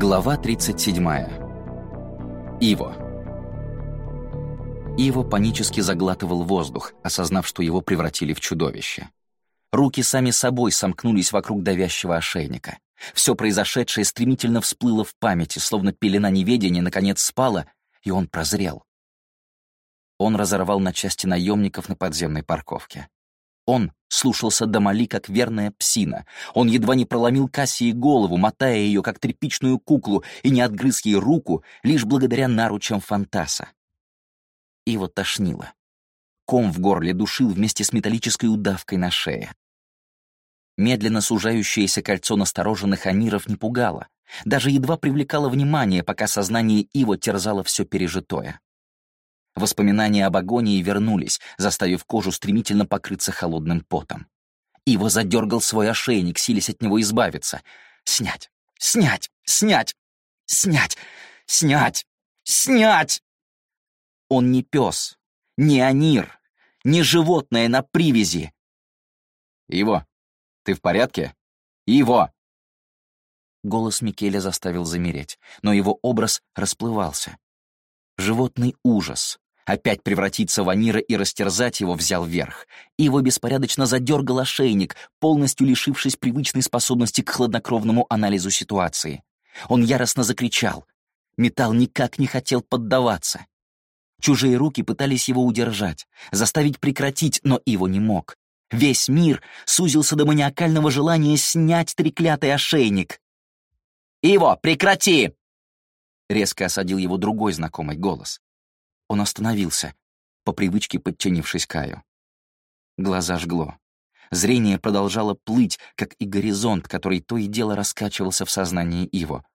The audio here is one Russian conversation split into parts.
Глава 37. Иво. Иво панически заглатывал воздух, осознав, что его превратили в чудовище. Руки сами собой сомкнулись вокруг давящего ошейника. Все произошедшее стремительно всплыло в памяти, словно пелена неведения наконец спала, и он прозрел. Он разорвал на части наемников на подземной парковке. Он слушался Дамали как верная псина. Он едва не проломил Кассии голову, мотая ее как тряпичную куклу, и не отгрыз ей руку лишь благодаря наручам Фантаса. Его тошнило. Ком в горле душил вместе с металлической удавкой на шее. Медленно сужающееся кольцо настороженных аниров не пугало, даже едва привлекало внимание, пока сознание Иво терзало все пережитое. Воспоминания об агонии вернулись, заставив кожу стремительно покрыться холодным потом. Иво задергал свой ошейник, силясь от него избавиться. «Снять! Снять! Снять! Снять! Снять! Снять!» Он не пес, не анир, не животное на привязи. «Иво, ты в порядке? Иво!» Голос Микеля заставил замереть, но его образ расплывался. Животный ужас, опять превратиться в Анира и растерзать его взял верх. Его беспорядочно задергал ошейник, полностью лишившись привычной способности к хладнокровному анализу ситуации. Он яростно закричал. Металл никак не хотел поддаваться. Чужие руки пытались его удержать, заставить прекратить, но его не мог. Весь мир сузился до маниакального желания снять треклятый ошейник. «Иво, прекрати!» Резко осадил его другой знакомый голос. Он остановился, по привычке подчинившись Каю. Глаза жгло. Зрение продолжало плыть, как и горизонт, который то и дело раскачивался в сознании Иво.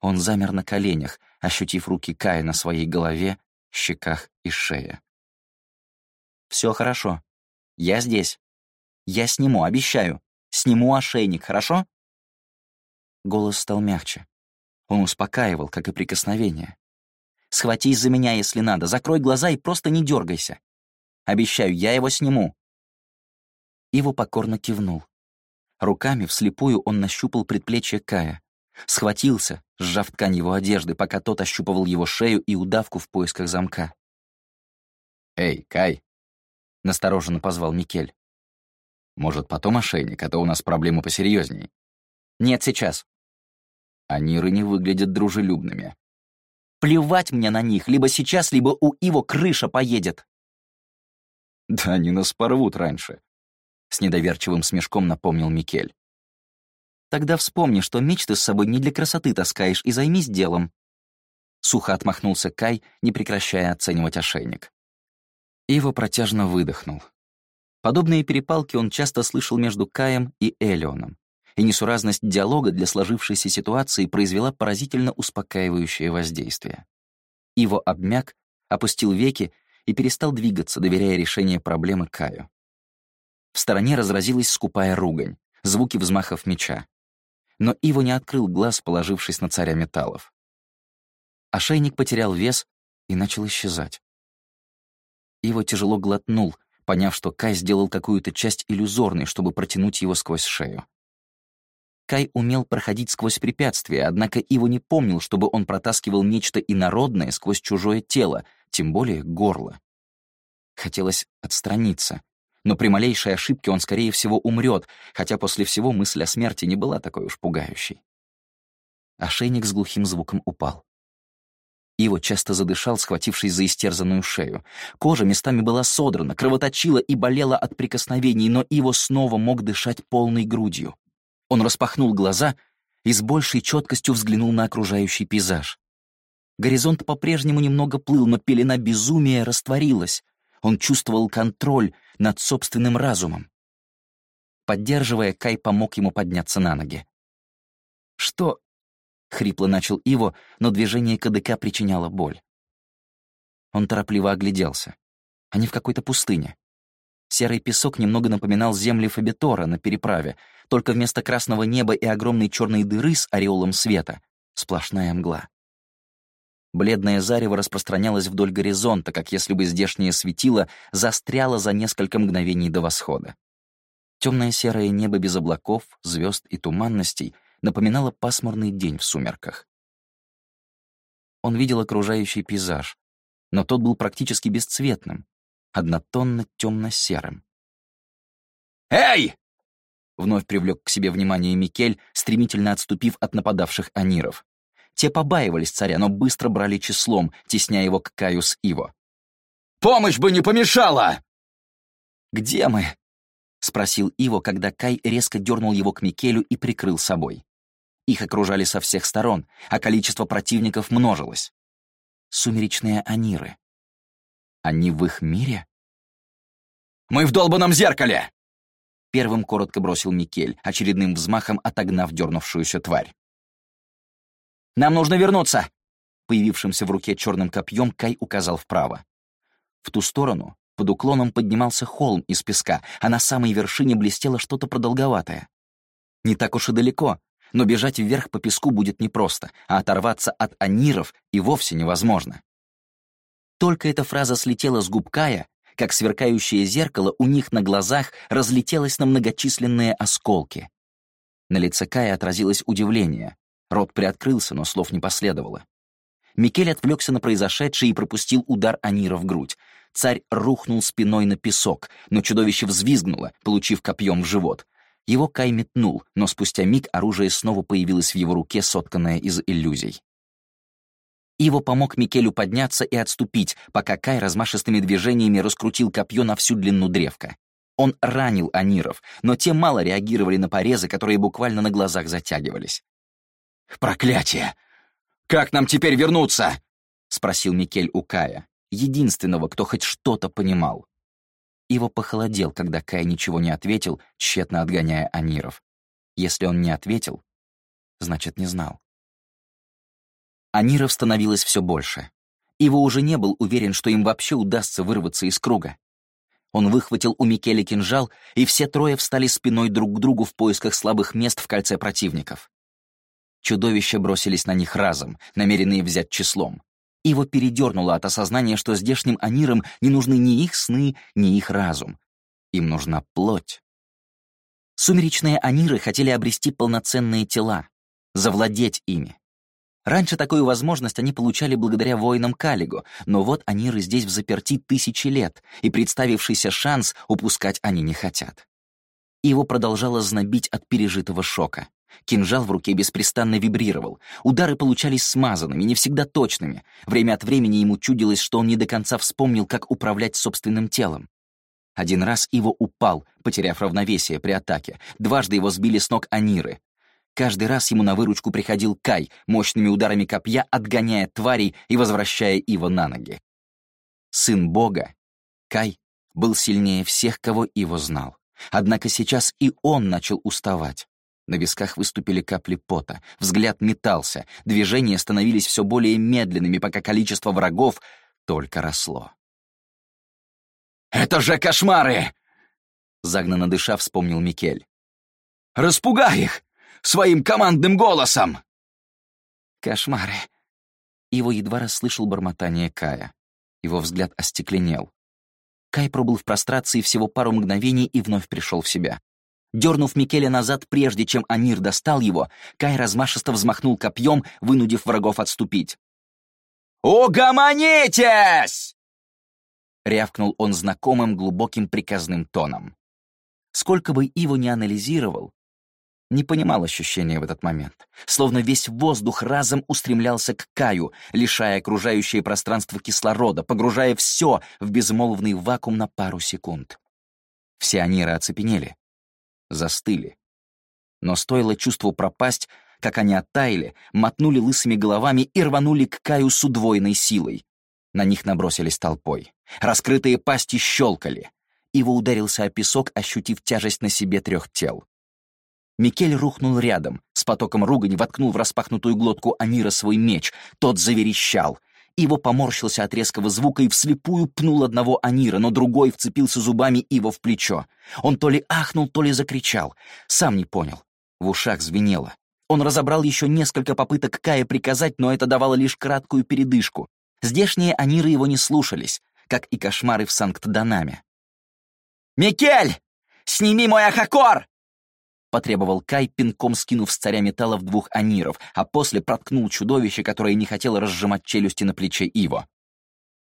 Он замер на коленях, ощутив руки Кая на своей голове, щеках и шее. «Все хорошо. Я здесь. Я сниму, обещаю. Сниму ошейник, хорошо?» Голос стал мягче. Он успокаивал, как и прикосновение. Схватись за меня, если надо, закрой глаза и просто не дергайся. Обещаю, я его сниму». Иво покорно кивнул. Руками вслепую он нащупал предплечье Кая. Схватился, сжав ткань его одежды, пока тот ощупывал его шею и удавку в поисках замка. «Эй, Кай!» — настороженно позвал Микель. «Может, потом ошейник, а то у нас проблемы посерьезней». «Нет, сейчас». Аниры не выглядят дружелюбными. Плевать мне на них, либо сейчас, либо у его крыша поедет. Да они нас порвут раньше, — с недоверчивым смешком напомнил Микель. Тогда вспомни, что меч ты с собой не для красоты таскаешь, и займись делом. Сухо отмахнулся Кай, не прекращая оценивать ошейник. Ива протяжно выдохнул. Подобные перепалки он часто слышал между Каем и Элеоном и несуразность диалога для сложившейся ситуации произвела поразительно успокаивающее воздействие. Иво обмяк, опустил веки и перестал двигаться, доверяя решение проблемы Каю. В стороне разразилась скупая ругань, звуки взмахов меча. Но Иво не открыл глаз, положившись на царя металлов. Ошейник потерял вес и начал исчезать. Иво тяжело глотнул, поняв, что Кай сделал какую-то часть иллюзорной, чтобы протянуть его сквозь шею. Кай умел проходить сквозь препятствия, однако Иво не помнил, чтобы он протаскивал нечто инородное сквозь чужое тело, тем более горло. Хотелось отстраниться, но при малейшей ошибке он, скорее всего, умрет, хотя после всего мысль о смерти не была такой уж пугающей. Ошейник с глухим звуком упал. Иво часто задышал, схватившись за истерзанную шею. Кожа местами была содрана, кровоточила и болела от прикосновений, но Иво снова мог дышать полной грудью. Он распахнул глаза и с большей четкостью взглянул на окружающий пейзаж. Горизонт по-прежнему немного плыл, но пелена безумия растворилась. Он чувствовал контроль над собственным разумом. Поддерживая, Кай помог ему подняться на ноги. «Что?» — хрипло начал Иво, но движение КДК причиняло боль. Он торопливо огляделся. Они в какой-то пустыне. Серый песок немного напоминал земли Фабитора на переправе, только вместо красного неба и огромной черной дыры с ореолом света — сплошная мгла. Бледное зарево распространялось вдоль горизонта, как если бы здешнее светило застряло за несколько мгновений до восхода. Темное серое небо без облаков, звезд и туманностей напоминало пасмурный день в сумерках. Он видел окружающий пейзаж, но тот был практически бесцветным, однотонно темно-серым. «Эй!» — вновь привлек к себе внимание Микель, стремительно отступив от нападавших аниров. Те побаивались царя, но быстро брали числом, тесняя его к Каю с Иво. «Помощь бы не помешала!» «Где мы?» — спросил Иво, когда Кай резко дернул его к Микелю и прикрыл собой. Их окружали со всех сторон, а количество противников множилось. Сумеречные аниры. Они в их мире? «Мы в долбанном зеркале!» Первым коротко бросил Микель, очередным взмахом отогнав дернувшуюся тварь. «Нам нужно вернуться!» Появившимся в руке черным копьем Кай указал вправо. В ту сторону под уклоном поднимался холм из песка, а на самой вершине блестело что-то продолговатое. Не так уж и далеко, но бежать вверх по песку будет непросто, а оторваться от аниров и вовсе невозможно. Только эта фраза слетела с губ Кая, как сверкающее зеркало у них на глазах разлетелось на многочисленные осколки. На лице Кая отразилось удивление. Рот приоткрылся, но слов не последовало. Микель отвлекся на произошедшее и пропустил удар Анира в грудь. Царь рухнул спиной на песок, но чудовище взвизгнуло, получив копьем в живот. Его Кай метнул, но спустя миг оружие снова появилось в его руке, сотканное из иллюзий. Иво помог Микелю подняться и отступить, пока Кай размашистыми движениями раскрутил копье на всю длину древка. Он ранил аниров, но те мало реагировали на порезы, которые буквально на глазах затягивались. «Проклятие! Как нам теперь вернуться?» — спросил Микель у Кая, единственного, кто хоть что-то понимал. Иво похолодел, когда Кай ничего не ответил, тщетно отгоняя аниров. Если он не ответил, значит, не знал. Аниров становилось все больше. Иво уже не был уверен, что им вообще удастся вырваться из круга. Он выхватил у Микеле кинжал, и все трое встали спиной друг к другу в поисках слабых мест в кольце противников. Чудовища бросились на них разом, намеренные взять числом. Его передернуло от осознания, что здешним анирам не нужны ни их сны, ни их разум. Им нужна плоть. Сумеречные аниры хотели обрести полноценные тела, завладеть ими. Раньше такую возможность они получали благодаря воинам Калигу, но вот аниры здесь в заперти тысячи лет, и представившийся шанс упускать они не хотят. Его продолжало знобить от пережитого шока. Кинжал в руке беспрестанно вибрировал. Удары получались смазанными, не всегда точными. Время от времени ему чудилось, что он не до конца вспомнил, как управлять собственным телом. Один раз его упал, потеряв равновесие при атаке. Дважды его сбили с ног аниры. Каждый раз ему на выручку приходил Кай, мощными ударами копья отгоняя тварей и возвращая Ива на ноги. Сын бога, Кай, был сильнее всех, кого Иво знал. Однако сейчас и он начал уставать. На висках выступили капли пота, взгляд метался, движения становились все более медленными, пока количество врагов только росло. «Это же кошмары!» Загнанно дыша, вспомнил Микель. «Распугай их! Своим командным голосом!» «Кошмары!» Его едва расслышал бормотание Кая. Его взгляд остекленел. Кай пробыл в прострации всего пару мгновений и вновь пришел в себя. Дернув Микеля назад, прежде чем Анир достал его, Кай размашисто взмахнул копьем, вынудив врагов отступить. «Угомонитесь!» — рявкнул он знакомым глубоким приказным тоном. Сколько бы Иво не анализировал, не понимал ощущения в этот момент, словно весь воздух разом устремлялся к Каю, лишая окружающее пространство кислорода, погружая все в безмолвный вакуум на пару секунд. Все аниры оцепенели, застыли. Но стоило чувству пропасть, как они оттаяли, мотнули лысыми головами и рванули к Каю с удвоенной силой. На них набросились толпой. Раскрытые пасти щелкали. Его ударился о песок, ощутив тяжесть на себе трех тел. Микель рухнул рядом, с потоком ругани воткнул в распахнутую глотку Амира свой меч. Тот заверещал — Иво поморщился от резкого звука и вслепую пнул одного Анира, но другой вцепился зубами Иво в плечо. Он то ли ахнул, то ли закричал. Сам не понял. В ушах звенело. Он разобрал еще несколько попыток Кая приказать, но это давало лишь краткую передышку. Здешние Аниры его не слушались, как и кошмары в Санкт-Данаме. «Микель! Сними мой ахакор!» Потребовал Кай, пинком скинув с царя металлов двух аниров, а после проткнул чудовище, которое не хотело разжимать челюсти на плече Иво.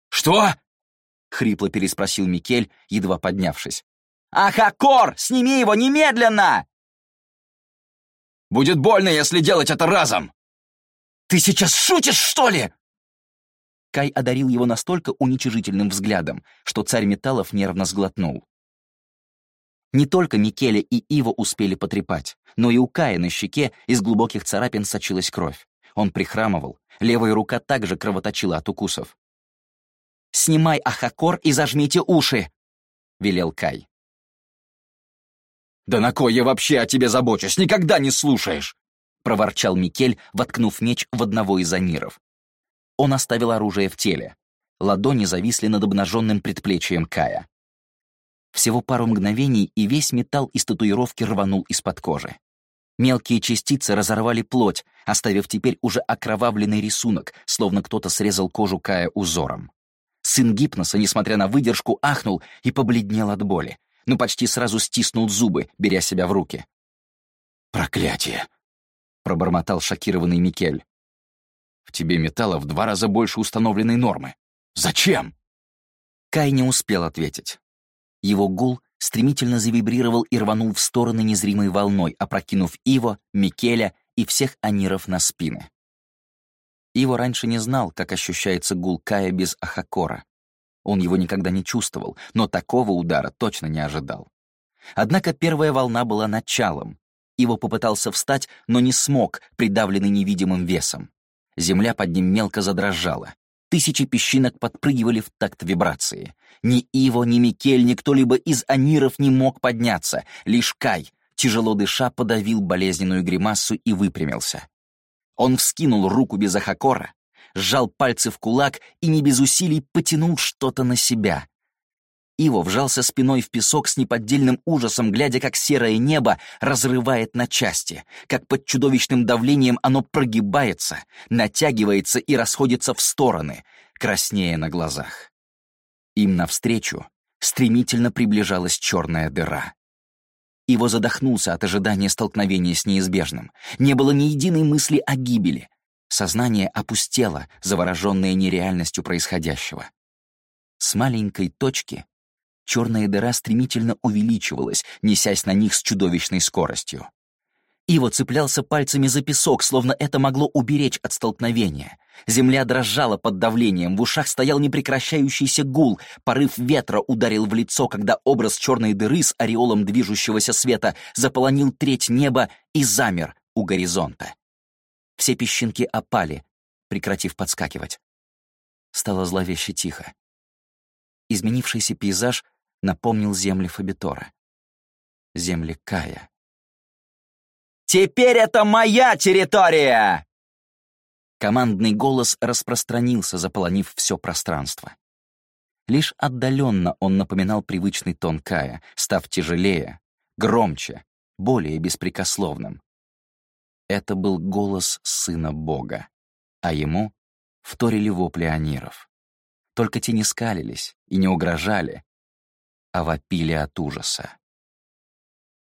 «Что?» — хрипло переспросил Микель, едва поднявшись. «Ахакор! Сними его немедленно!» «Будет больно, если делать это разом!» «Ты сейчас шутишь, что ли?» Кай одарил его настолько уничижительным взглядом, что царь металлов нервно сглотнул. Не только Микеле и Иво успели потрепать, но и у Кая на щеке из глубоких царапин сочилась кровь. Он прихрамывал, левая рука также кровоточила от укусов. «Снимай ахакор и зажмите уши!» — велел Кай. «Да на кой я вообще о тебе забочусь? Никогда не слушаешь!» — проворчал Микель, воткнув меч в одного из аниров. Он оставил оружие в теле. Ладони зависли над обнаженным предплечьем Кая. Всего пару мгновений, и весь металл из татуировки рванул из-под кожи. Мелкие частицы разорвали плоть, оставив теперь уже окровавленный рисунок, словно кто-то срезал кожу Кая узором. Сын Гипноса, несмотря на выдержку, ахнул и побледнел от боли, но почти сразу стиснул зубы, беря себя в руки. «Проклятие!» — пробормотал шокированный Микель. «В тебе металла в два раза больше установленной нормы. Зачем?» Кай не успел ответить. Его гул стремительно завибрировал и рванул в стороны незримой волной, опрокинув Иво, Микеля и всех аниров на спины. Иво раньше не знал, как ощущается гул Кая без Ахакора. Он его никогда не чувствовал, но такого удара точно не ожидал. Однако первая волна была началом. Иво попытался встать, но не смог, придавленный невидимым весом. Земля под ним мелко задрожала. Тысячи песчинок подпрыгивали в такт вибрации. Ни Иво, ни Микель, ни кто-либо из аниров не мог подняться. Лишь Кай, тяжело дыша, подавил болезненную гримасу и выпрямился. Он вскинул руку без ахакора, сжал пальцы в кулак и не без усилий потянул что-то на себя. Иво вжался спиной в песок с неподдельным ужасом, глядя, как серое небо разрывает на части, как под чудовищным давлением оно прогибается, натягивается и расходится в стороны, краснея на глазах. Им навстречу стремительно приближалась черная дыра. Иво задохнулся от ожидания столкновения с неизбежным. Не было ни единой мысли о гибели. Сознание опустело, завороженное нереальностью происходящего. С маленькой точки черная дыра стремительно увеличивалась, несясь на них с чудовищной скоростью. Иво цеплялся пальцами за песок, словно это могло уберечь от столкновения. Земля дрожала под давлением, в ушах стоял непрекращающийся гул, порыв ветра ударил в лицо, когда образ черной дыры с ореолом движущегося света заполонил треть неба и замер у горизонта. Все песчинки опали, прекратив подскакивать. Стало зловеще тихо. Изменившийся пейзаж напомнил земли Фабитора. Земли Кая. «Теперь это моя территория!» Командный голос распространился, заполонив все пространство. Лишь отдаленно он напоминал привычный тон Кая, став тяжелее, громче, более беспрекословным. Это был голос сына Бога, а ему вторили вопли аниров. Только те не скалились и не угрожали, а вопили от ужаса.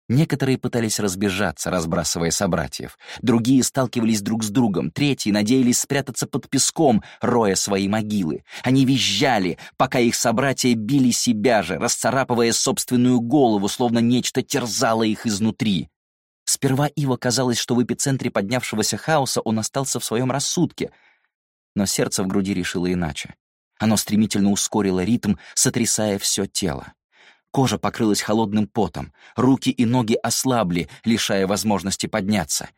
Некоторые пытались разбежаться, разбрасывая собратьев. Другие сталкивались друг с другом. Третьи надеялись спрятаться под песком, роя свои могилы. Они визжали, пока их собратья били себя же, расцарапывая собственную голову, словно нечто терзало их изнутри. Сперва Ива казалось, что в эпицентре поднявшегося хаоса он остался в своем рассудке. Но сердце в груди решило иначе. Оно стремительно ускорило ритм, сотрясая все тело. Кожа покрылась холодным потом, руки и ноги ослабли, лишая возможности подняться.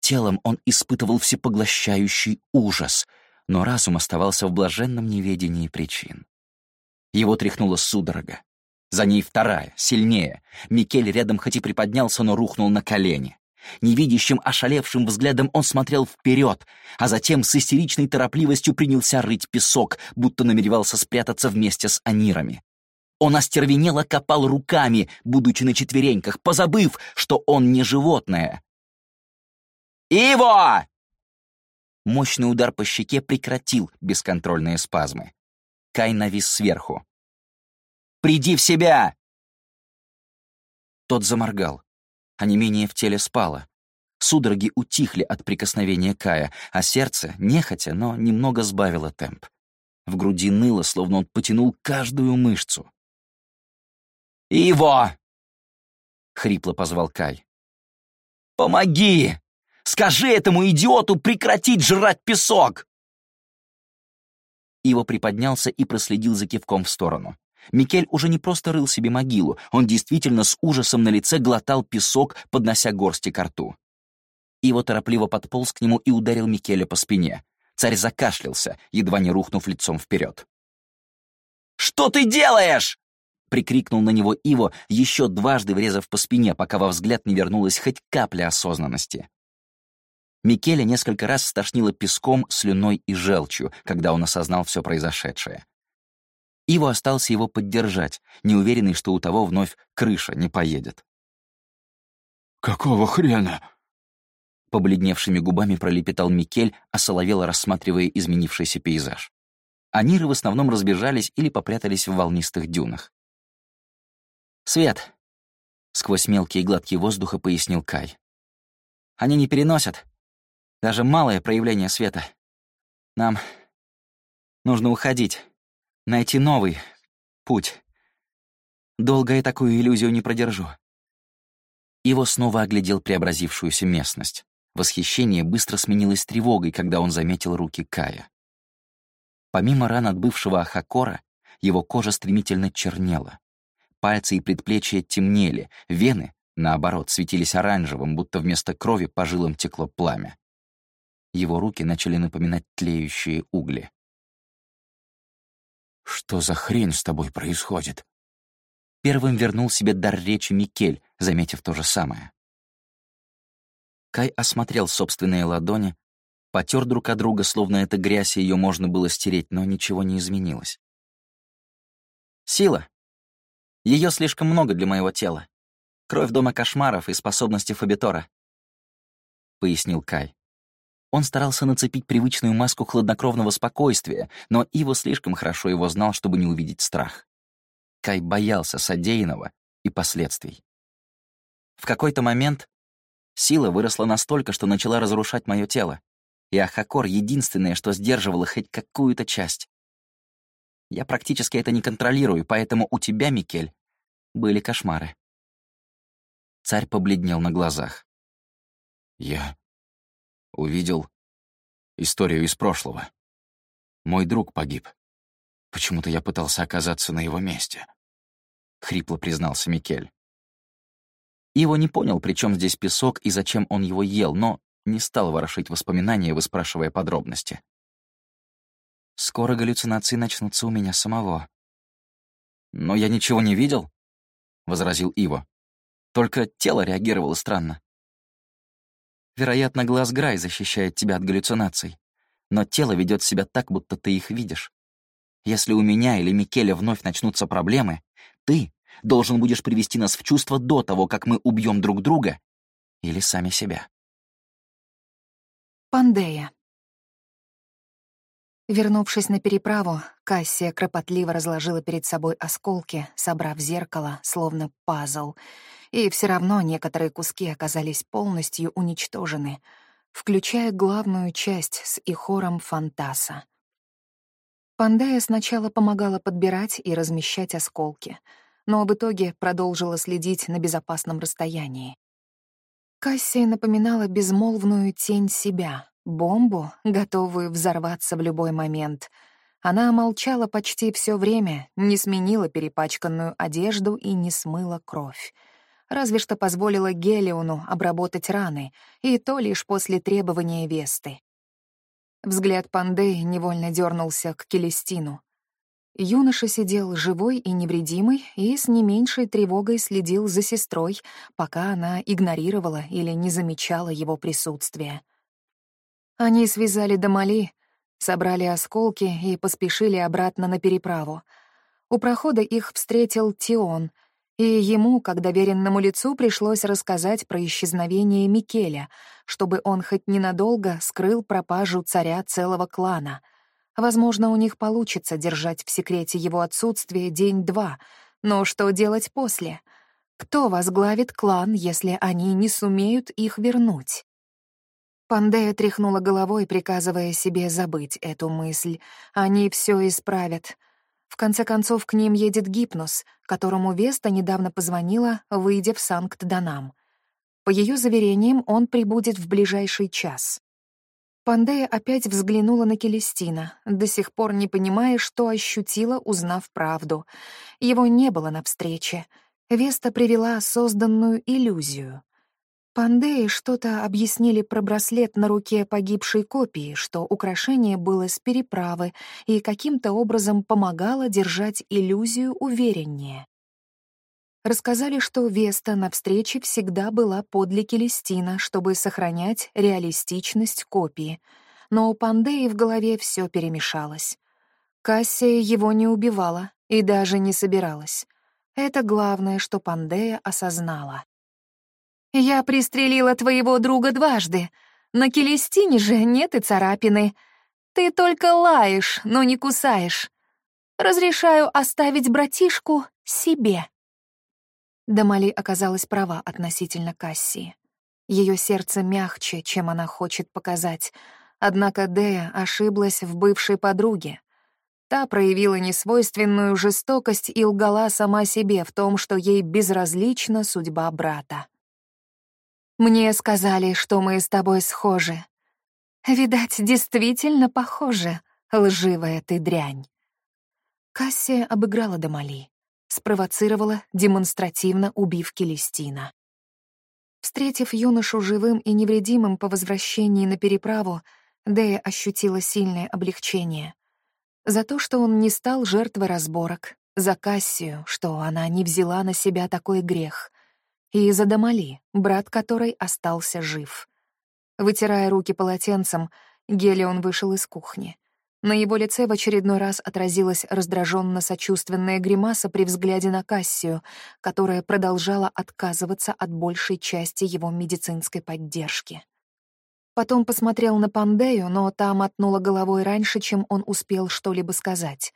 Телом он испытывал всепоглощающий ужас, но разум оставался в блаженном неведении причин. Его тряхнула судорога. За ней вторая, сильнее. Микель рядом хоть и приподнялся, но рухнул на колени. Невидящим, ошалевшим взглядом он смотрел вперед, а затем с истеричной торопливостью принялся рыть песок, будто намеревался спрятаться вместе с анирами. Он остервенело копал руками, будучи на четвереньках, позабыв, что он не животное. «Иво!» Мощный удар по щеке прекратил бесконтрольные спазмы. Кай навис сверху. «Приди в себя!» Тот заморгал. а не менее в теле спало. Судороги утихли от прикосновения Кая, а сердце, нехотя, но немного сбавило темп. В груди ныло, словно он потянул каждую мышцу. «Иво!» — хрипло позвал Кай. «Помоги! Скажи этому идиоту прекратить жрать песок!» Иво приподнялся и проследил за кивком в сторону. Микель уже не просто рыл себе могилу, он действительно с ужасом на лице глотал песок, поднося горсти к рту. Иво торопливо подполз к нему и ударил Микеля по спине. Царь закашлялся, едва не рухнув лицом вперед. «Что ты делаешь?» — прикрикнул на него Иво, еще дважды врезав по спине, пока во взгляд не вернулась хоть капля осознанности. Микеля несколько раз стошнило песком, слюной и желчью, когда он осознал все произошедшее. Иво остался его поддержать, неуверенный, что у того вновь крыша не поедет. «Какого хрена?» Побледневшими губами пролепетал Микель, осоловело рассматривая изменившийся пейзаж. Аниры в основном разбежались или попрятались в волнистых дюнах. «Свет!» — сквозь мелкие гладкие воздуха пояснил Кай. «Они не переносят. Даже малое проявление света. Нам нужно уходить, найти новый путь. Долго я такую иллюзию не продержу». Его снова оглядел преобразившуюся местность. Восхищение быстро сменилось тревогой, когда он заметил руки Кая. Помимо ран от бывшего Ахакора, его кожа стремительно чернела. Пальцы и предплечья темнели, вены, наоборот, светились оранжевым, будто вместо крови по жилам текло пламя. Его руки начали напоминать тлеющие угли. «Что за хрень с тобой происходит?» Первым вернул себе дар речи Микель, заметив то же самое. Кай осмотрел собственные ладони, потер друг от друга, словно эта грязь, ее можно было стереть, но ничего не изменилось. «Сила. Ее слишком много для моего тела. Кровь дома кошмаров и способности Фабитора», — пояснил Кай. Он старался нацепить привычную маску хладнокровного спокойствия, но Иво слишком хорошо его знал, чтобы не увидеть страх. Кай боялся содеянного и последствий. В какой-то момент сила выросла настолько, что начала разрушать мое тело, и Ахакор — единственное, что сдерживало хоть какую-то часть. Я практически это не контролирую, поэтому у тебя, Микель, были кошмары. Царь побледнел на глазах. Я увидел историю из прошлого. Мой друг погиб. Почему-то я пытался оказаться на его месте. Хрипло признался Микель. Иво не понял, при чем здесь песок и зачем он его ел, но не стал ворошить воспоминания, выспрашивая подробности. Скоро галлюцинации начнутся у меня самого. «Но я ничего не видел», — возразил Иво. «Только тело реагировало странно. Вероятно, глаз Грай защищает тебя от галлюцинаций, но тело ведет себя так, будто ты их видишь. Если у меня или Микеля вновь начнутся проблемы, ты должен будешь привести нас в чувство до того, как мы убьем друг друга или сами себя. Пандея. Вернувшись на переправу, Кассия кропотливо разложила перед собой осколки, собрав зеркало, словно пазл, и все равно некоторые куски оказались полностью уничтожены, включая главную часть с ихором Фантаса. Пандея сначала помогала подбирать и размещать осколки, но в итоге продолжила следить на безопасном расстоянии. Кассия напоминала безмолвную тень себя, бомбу, готовую взорваться в любой момент. Она молчала почти все время, не сменила перепачканную одежду и не смыла кровь. Разве что позволила Гелиону обработать раны, и то лишь после требования Весты. Взгляд Пандеи невольно дернулся к Келестину. Юноша сидел живой и невредимый и с не меньшей тревогой следил за сестрой, пока она игнорировала или не замечала его присутствия. Они связали Дамали, собрали осколки и поспешили обратно на переправу. У прохода их встретил Тион, и ему, как доверенному лицу, пришлось рассказать про исчезновение Микеля, чтобы он хоть ненадолго скрыл пропажу царя целого клана. Возможно, у них получится держать в секрете его отсутствие день-два, но что делать после? Кто возглавит клан, если они не сумеют их вернуть? Пандея тряхнула головой, приказывая себе забыть эту мысль. Они все исправят. В конце концов, к ним едет Гипнос, которому Веста недавно позвонила, выйдя в Санкт-Данам. По ее заверениям, он прибудет в ближайший час. Пандея опять взглянула на Келестина, до сих пор не понимая, что ощутила, узнав правду. Его не было на встрече. Веста привела созданную иллюзию. Пандеи что-то объяснили про браслет на руке погибшей копии, что украшение было с переправы и каким-то образом помогало держать иллюзию увереннее. Рассказали, что Веста на встрече всегда была подле Келестина, чтобы сохранять реалистичность копии. Но у Пандеи в голове все перемешалось. Кассия его не убивала и даже не собиралась. Это главное, что Пандея осознала. «Я пристрелила твоего друга дважды. На Келестине же нет и царапины. Ты только лаешь, но не кусаешь. Разрешаю оставить братишку себе». Дамали оказалась права относительно Кассии. Ее сердце мягче, чем она хочет показать, однако Дея ошиблась в бывшей подруге. Та проявила несвойственную жестокость и лгала сама себе в том, что ей безразлична судьба брата. Мне сказали, что мы с тобой схожи. Видать, действительно похожи, лживая ты дрянь. Кассия обыграла Дамали, спровоцировала, демонстративно убив Келестина. Встретив юношу живым и невредимым по возвращении на переправу, Дея ощутила сильное облегчение. За то, что он не стал жертвой разборок, за Кассию, что она не взяла на себя такой грех, и из-за Дамали, брат которой остался жив. Вытирая руки полотенцем, Гелион вышел из кухни. На его лице в очередной раз отразилась раздраженно-сочувственная гримаса при взгляде на Кассию, которая продолжала отказываться от большей части его медицинской поддержки. Потом посмотрел на Пандею, но та мотнула головой раньше, чем он успел что-либо сказать.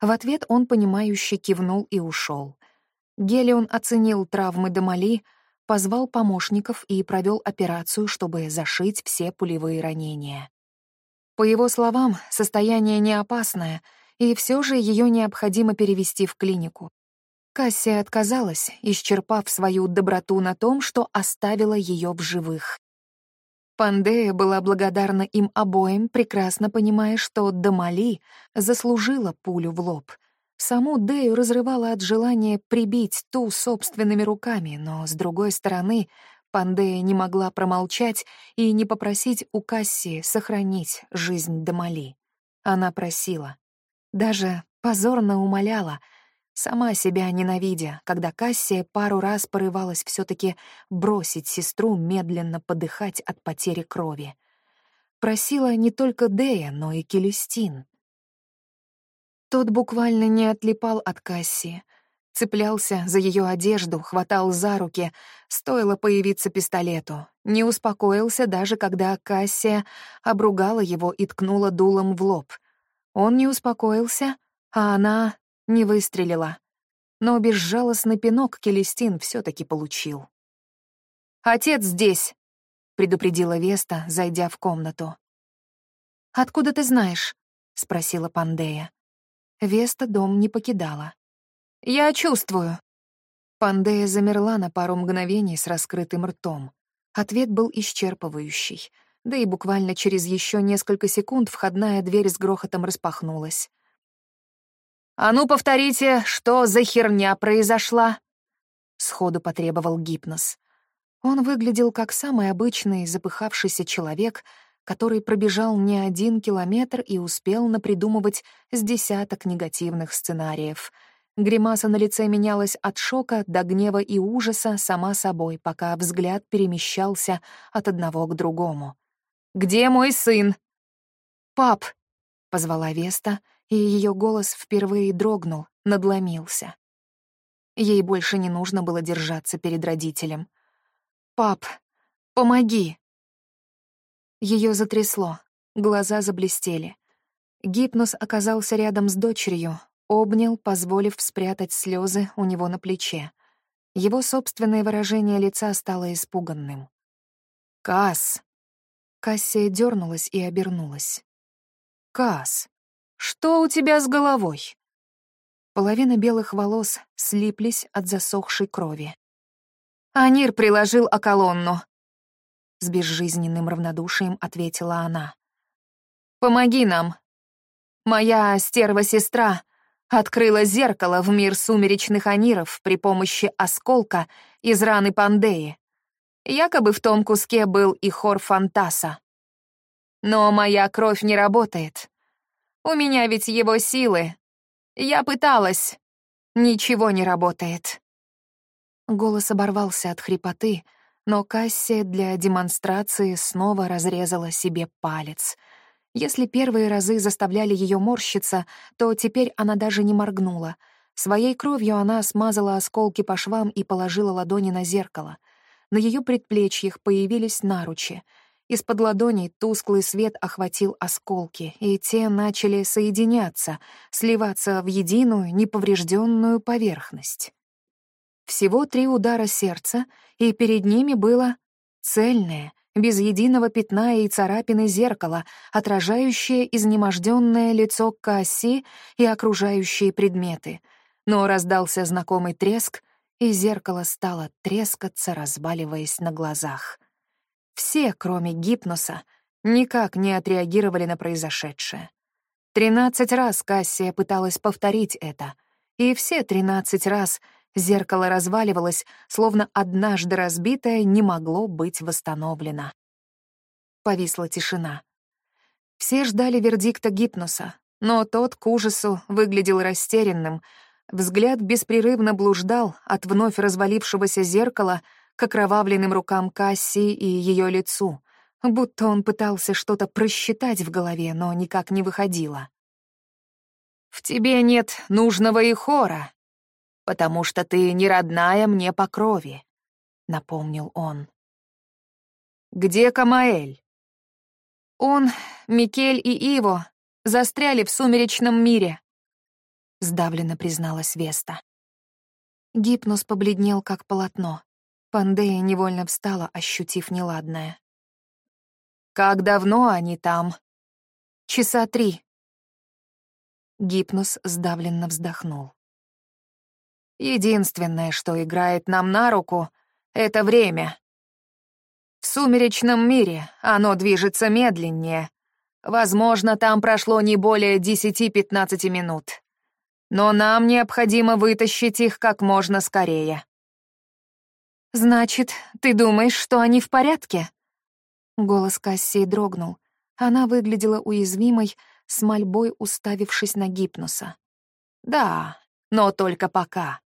В ответ он, понимающе кивнул и ушел. Гелион оценил травмы Дамали, позвал помощников и провел операцию, чтобы зашить все пулевые ранения. По его словам, состояние не опасное, и все же ее необходимо перевести в клинику. Кассия отказалась, исчерпав свою доброту на том, что оставила ее в живых. Пандея была благодарна им обоим, прекрасно понимая, что Дамали заслужила пулю в лоб — Саму Дею разрывала от желания прибить ту собственными руками, но, с другой стороны, Пандея не могла промолчать и не попросить у Кассии сохранить жизнь Дамали. Она просила. Даже позорно умоляла, сама себя ненавидя, когда Кассия пару раз порывалась все таки бросить сестру медленно подыхать от потери крови. Просила не только Дея, но и Келюстин. Тот буквально не отлипал от Кассии. Цеплялся за ее одежду, хватал за руки, стоило появиться пистолету. Не успокоился даже, когда Кассия обругала его и ткнула дулом в лоб. Он не успокоился, а она не выстрелила. Но безжалостный пинок Келестин все таки получил. «Отец здесь!» — предупредила Веста, зайдя в комнату. «Откуда ты знаешь?» — спросила Пандея. Веста дом не покидала. «Я чувствую». Пандея замерла на пару мгновений с раскрытым ртом. Ответ был исчерпывающий, да и буквально через еще несколько секунд входная дверь с грохотом распахнулась. «А ну, повторите, что за херня произошла?» Сходу потребовал Гипнос. Он выглядел как самый обычный запыхавшийся человек, который пробежал не один километр и успел напридумывать с десяток негативных сценариев. Гримаса на лице менялась от шока до гнева и ужаса сама собой, пока взгляд перемещался от одного к другому. «Где мой сын?» «Пап!» — позвала Веста, и ее голос впервые дрогнул, надломился. Ей больше не нужно было держаться перед родителем. «Пап, помоги!» Ее затрясло, глаза заблестели. Гипнос оказался рядом с дочерью, обнял, позволив спрятать слезы у него на плече. Его собственное выражение лица стало испуганным. «Касс!» Кассия дернулась и обернулась. «Касс, что у тебя с головой?» Половина белых волос слиплись от засохшей крови. «Анир приложил околонну», — с безжизненным равнодушием ответила она. «Помоги нам. Моя стерва-сестра открыла зеркало в мир сумеречных аниров при помощи осколка из раны Пандеи. Якобы в том куске был и хор Фантаса. Но моя кровь не работает. У меня ведь его силы. Я пыталась. Ничего не работает. Голос оборвался от хрипоты, но Кассия для демонстрации снова разрезала себе палец. Если первые разы заставляли ее морщиться, то теперь она даже не моргнула. Своей кровью она смазала осколки по швам и положила ладони на зеркало. На ее предплечьях появились наручи. Из-под ладоней тусклый свет охватил осколки, и те начали соединяться, сливаться в единую, неповрежденную поверхность. Всего три удара сердца, и перед ними было цельное, без единого пятна и царапины зеркало, отражающее изнеможденное лицо Касси и окружающие предметы. Но раздался знакомый треск, и зеркало стало трескаться, разваливаясь на глазах. Все, кроме гипноса, никак не отреагировали на произошедшее. Тринадцать раз Кассия пыталась повторить это, и все тринадцать раз — Зеркало разваливалось, словно однажды разбитое не могло быть восстановлено. Повисла тишина. Все ждали вердикта гипноса, но тот к ужасу выглядел растерянным. Взгляд беспрерывно блуждал от вновь развалившегося зеркала к окровавленным рукам Кассии и ее лицу, будто он пытался что-то просчитать в голове, но никак не выходило. «В тебе нет нужного и хора», потому что ты не родная мне по крови», — напомнил он. «Где Камаэль?» «Он, Микель и Иво застряли в сумеречном мире», — сдавленно призналась Веста. Гипнос побледнел, как полотно. Пандея невольно встала, ощутив неладное. «Как давно они там?» «Часа три». Гипнос сдавленно вздохнул. Единственное, что играет нам на руку, — это время. В сумеречном мире оно движется медленнее. Возможно, там прошло не более 10-15 минут. Но нам необходимо вытащить их как можно скорее. «Значит, ты думаешь, что они в порядке?» Голос Кассии дрогнул. Она выглядела уязвимой, с мольбой уставившись на гипноса. «Да, но только пока.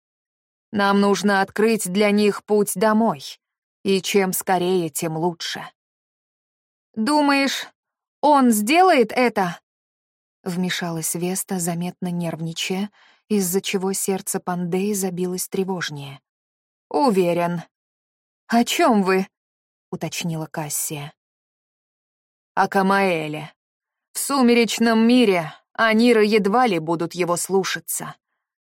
Нам нужно открыть для них путь домой. И чем скорее, тем лучше. «Думаешь, он сделает это?» Вмешалась Веста, заметно нервничая, из-за чего сердце Пандеи забилось тревожнее. «Уверен». «О чем вы?» — уточнила Кассия. «О Камаэле. В сумеречном мире Аниры едва ли будут его слушаться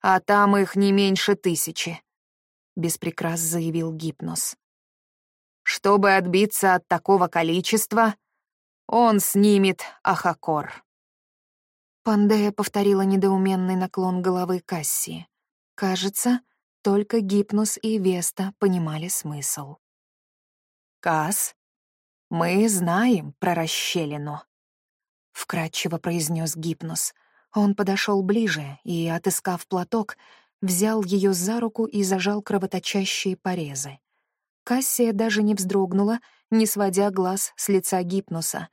а там их не меньше тысячи», — беспрекрас заявил Гипнос. «Чтобы отбиться от такого количества, он снимет Ахакор». Пандея повторила недоуменный наклон головы Кассии. Кажется, только Гипнос и Веста понимали смысл. «Касс, мы знаем про расщелину», — вкратчиво произнес Гипнос — он подошел ближе и, отыскав платок, взял ее за руку и зажал кровоточащие порезы. Кассия даже не вздрогнула, не сводя глаз с лица гипноса.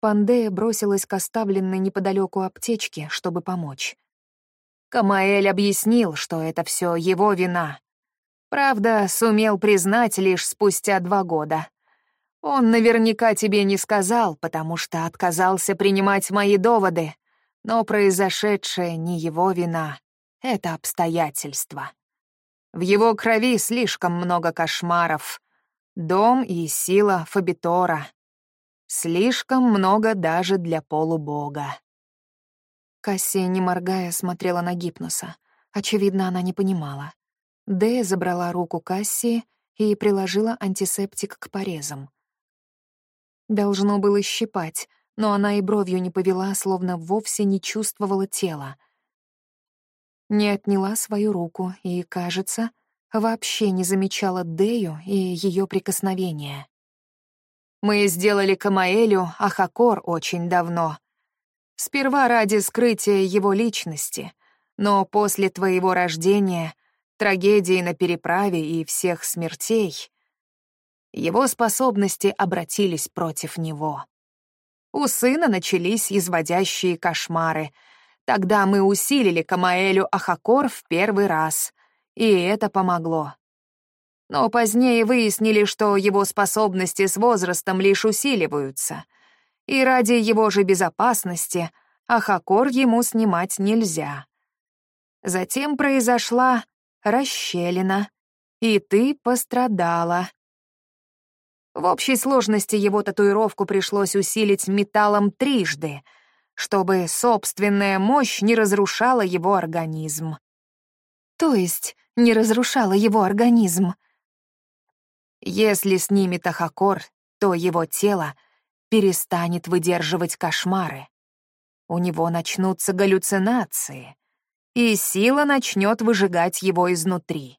Пандея бросилась к оставленной неподалеку аптечке, чтобы помочь. Камаэль объяснил, что это все его вина. Правда, сумел признать лишь спустя два года. Он наверняка тебе не сказал, потому что отказался принимать мои доводы. Но произошедшее не его вина, это обстоятельства. В его крови слишком много кошмаров. Дом и сила Фабитора. Слишком много даже для полубога. Кассия, не моргая, смотрела на Гипноса. Очевидно, она не понимала. Дэя забрала руку Кассии и приложила антисептик к порезам. Должно было щипать, но она и бровью не повела, словно вовсе не чувствовала тела. Не отняла свою руку и, кажется, вообще не замечала Дею и ее прикосновения. «Мы сделали Камаэлю Ахакор очень давно. Сперва ради скрытия его личности, но после твоего рождения, трагедии на переправе и всех смертей, его способности обратились против него. У сына начались изводящие кошмары. Тогда мы усилили Камаэлю Ахакор в первый раз, и это помогло. Но позднее выяснили, что его способности с возрастом лишь усиливаются, и ради его же безопасности Ахакор ему снимать нельзя. Затем произошла расщелина, и ты пострадала. В общей сложности его татуировку пришлось усилить металлом трижды, чтобы собственная мощь не разрушала его организм. То есть не разрушала его организм. Если снимет Ахакор, то его тело перестанет выдерживать кошмары. У него начнутся галлюцинации, и сила начнет выжигать его изнутри.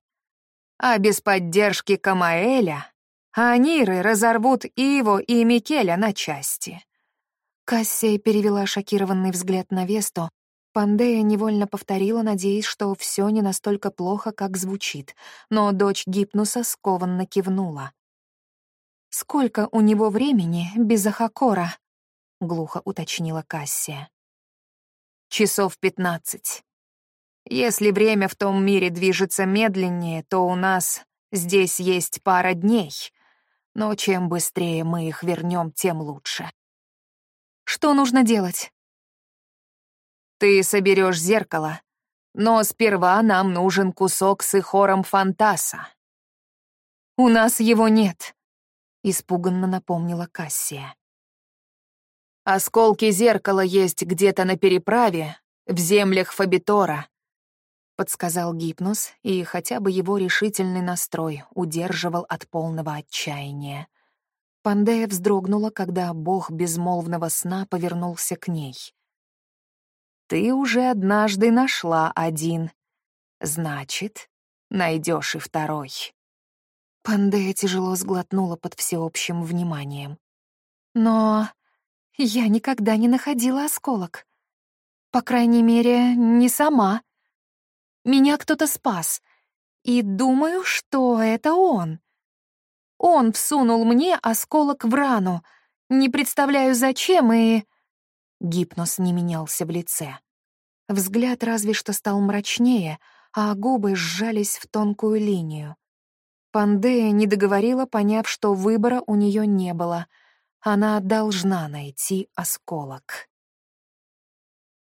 А без поддержки Камаэля а Ниры разорвут Иво и Микеля на части. Кассия перевела шокированный взгляд на Весту. Пандея невольно повторила, надеясь, что все не настолько плохо, как звучит, но дочь Гипнуса скованно кивнула. «Сколько у него времени без Ахакора?» — глухо уточнила Кассия. «Часов пятнадцать. Если время в том мире движется медленнее, то у нас здесь есть пара дней, но чем быстрее мы их вернем, тем лучше. Что нужно делать? Ты соберешь зеркало, но сперва нам нужен кусок с ихором фантаса. У нас его нет, испуганно напомнила Кассия. Осколки зеркала есть где-то на переправе, в землях Фабитора. — подсказал Гипнос, и хотя бы его решительный настрой удерживал от полного отчаяния. Пандея вздрогнула, когда бог безмолвного сна повернулся к ней. «Ты уже однажды нашла один. Значит, найдешь и второй». Пандея тяжело сглотнула под всеобщим вниманием. «Но я никогда не находила осколок. По крайней мере, не сама», меня кто-то спас. И думаю, что это он. Он всунул мне осколок в рану. Не представляю, зачем, и... Гипноз не менялся в лице. Взгляд разве что стал мрачнее, а губы сжались в тонкую линию. Пандея не договорила, поняв, что выбора у нее не было. Она должна найти осколок.